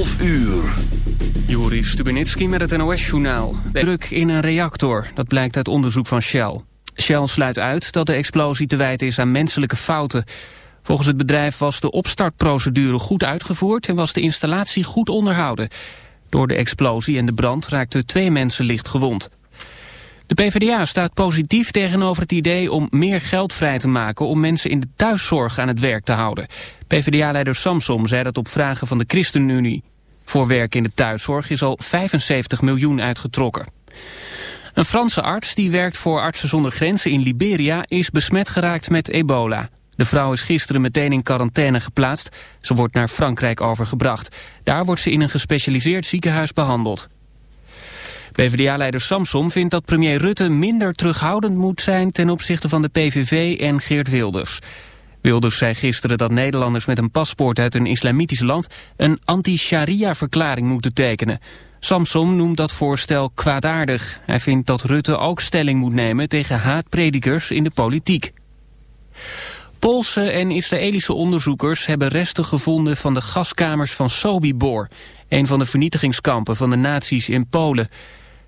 12 uur. Juri Stubenitski met het NOS-journaal. Druk in een reactor, dat blijkt uit onderzoek van Shell. Shell sluit uit dat de explosie te wijten is aan menselijke fouten. Volgens het bedrijf was de opstartprocedure goed uitgevoerd... en was de installatie goed onderhouden. Door de explosie en de brand raakten twee mensen licht gewond. De PvdA staat positief tegenover het idee om meer geld vrij te maken... om mensen in de thuiszorg aan het werk te houden. PvdA-leider Samsom zei dat op vragen van de ChristenUnie. Voor werk in de thuiszorg is al 75 miljoen uitgetrokken. Een Franse arts die werkt voor Artsen zonder Grenzen in Liberia... is besmet geraakt met ebola. De vrouw is gisteren meteen in quarantaine geplaatst. Ze wordt naar Frankrijk overgebracht. Daar wordt ze in een gespecialiseerd ziekenhuis behandeld. PvdA-leider Samsom vindt dat premier Rutte minder terughoudend moet zijn ten opzichte van de PVV en Geert Wilders. Wilders zei gisteren dat Nederlanders met een paspoort uit een islamitisch land een anti-sharia-verklaring moeten tekenen. Samsom noemt dat voorstel kwaadaardig. Hij vindt dat Rutte ook stelling moet nemen tegen haatpredikers in de politiek. Poolse en Israëlische onderzoekers hebben resten gevonden van de gaskamers van Sobibor, een van de vernietigingskampen van de nazi's in Polen.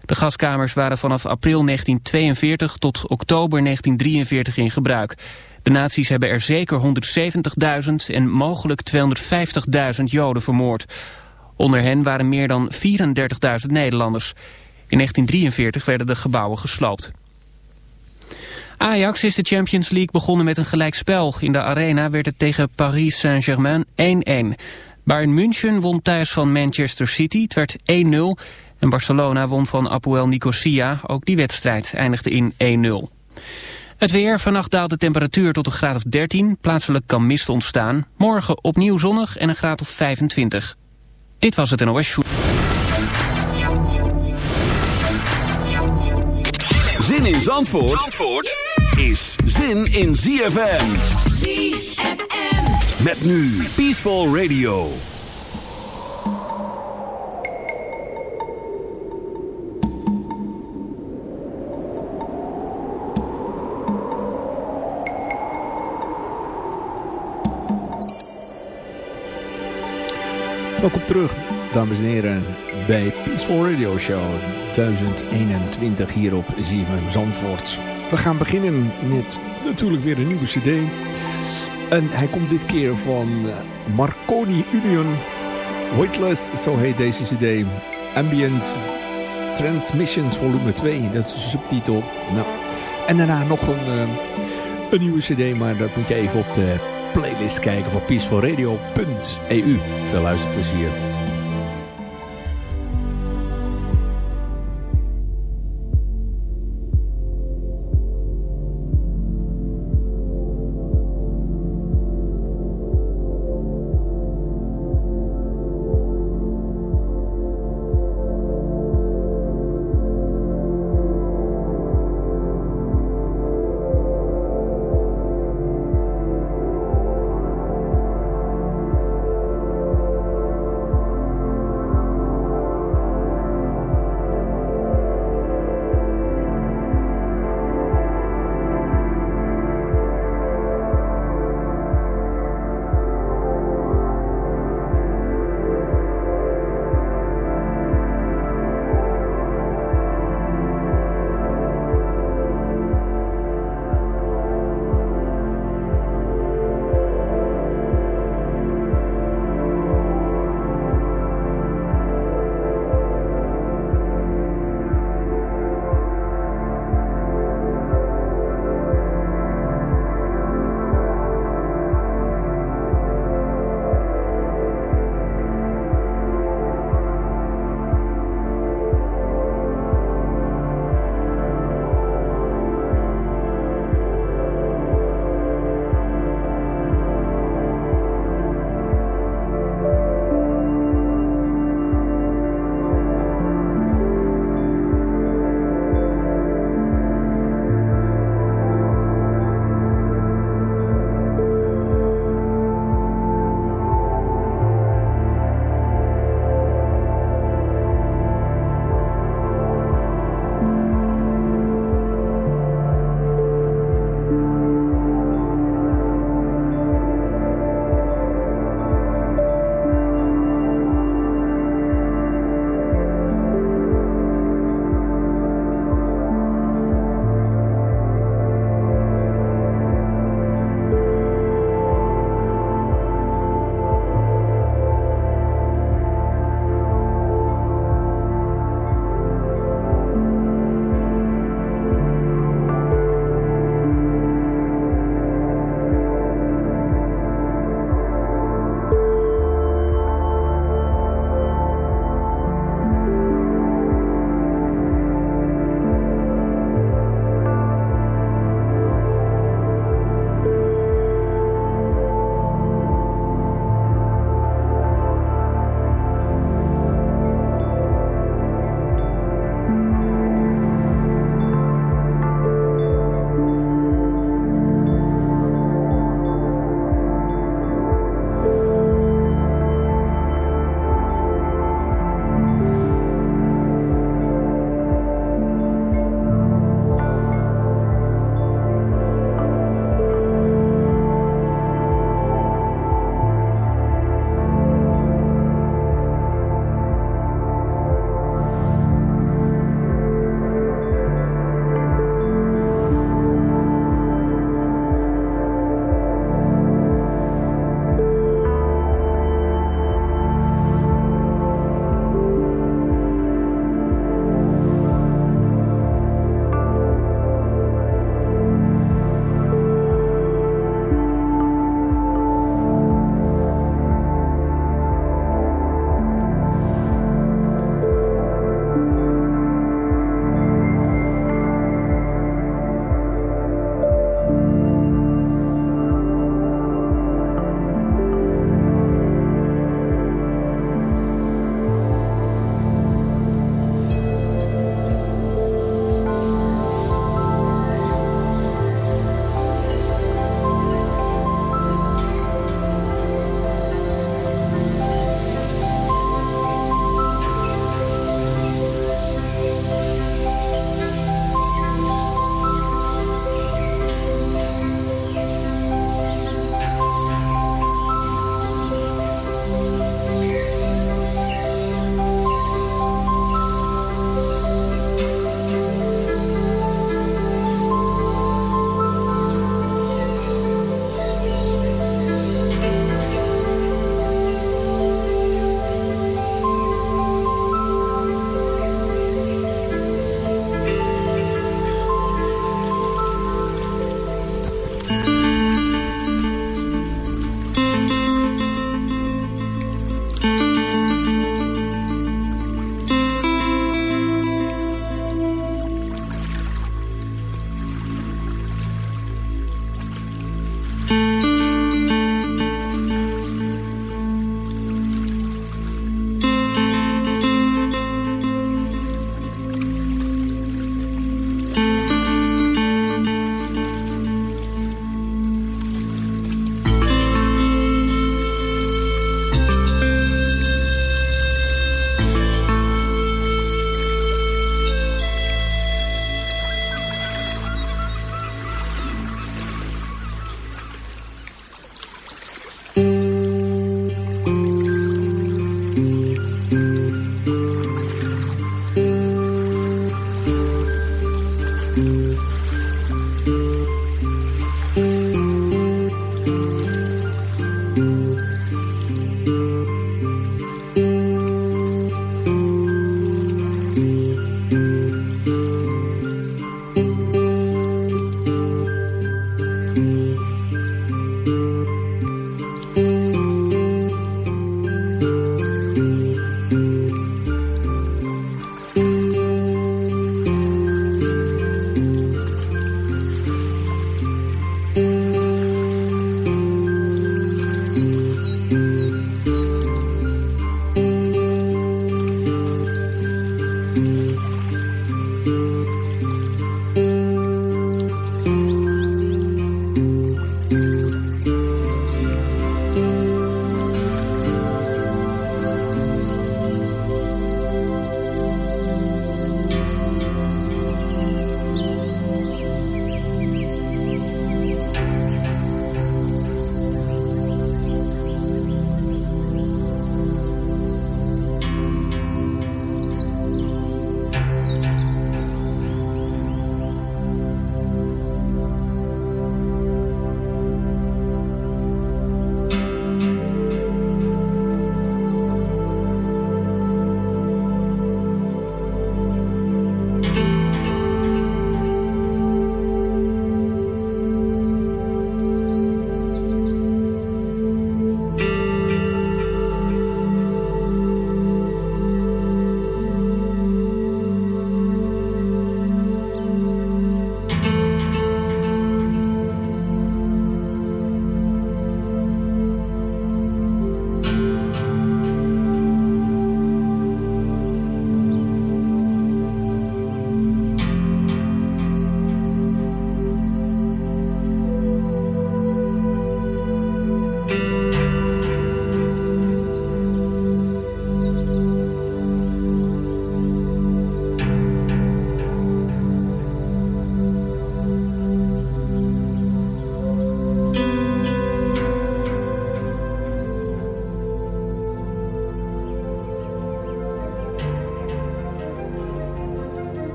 De gaskamers waren vanaf april 1942 tot oktober 1943 in gebruik. De nazi's hebben er zeker 170.000 en mogelijk 250.000 Joden vermoord. Onder hen waren meer dan 34.000 Nederlanders. In 1943 werden de gebouwen gesloopt. Ajax is de Champions League begonnen met een gelijkspel. In de arena werd het tegen Paris Saint-Germain 1-1. Bayern München won thuis van Manchester City. Het werd 1-0. En Barcelona won van Apoel Nicosia. Ook die wedstrijd eindigde in 1-0. Het weer, vannacht daalt de temperatuur tot een graad of 13. Plaatselijk kan mist ontstaan. Morgen opnieuw zonnig en een graad of 25. Dit was het NOS Show. Zin in Zandvoort, Zandvoort is zin in ZFM. ZFM. Met nu Peaceful Radio. Welkom terug, dames en heren, bij Peaceful Radio Show 1021 hier op ZFM Zandvoort. We gaan beginnen met natuurlijk weer een nieuwe cd. En hij komt dit keer van eh, Marconi Union. Weightless, zo heet deze cd. Ambient Transmissions volume 2, dat is de subtitel. Nou, en daarna nog een, uh, een nieuwe cd, maar dat moet je even op de playlist kijken van peacefulradio.eu. Veel luisterplezier.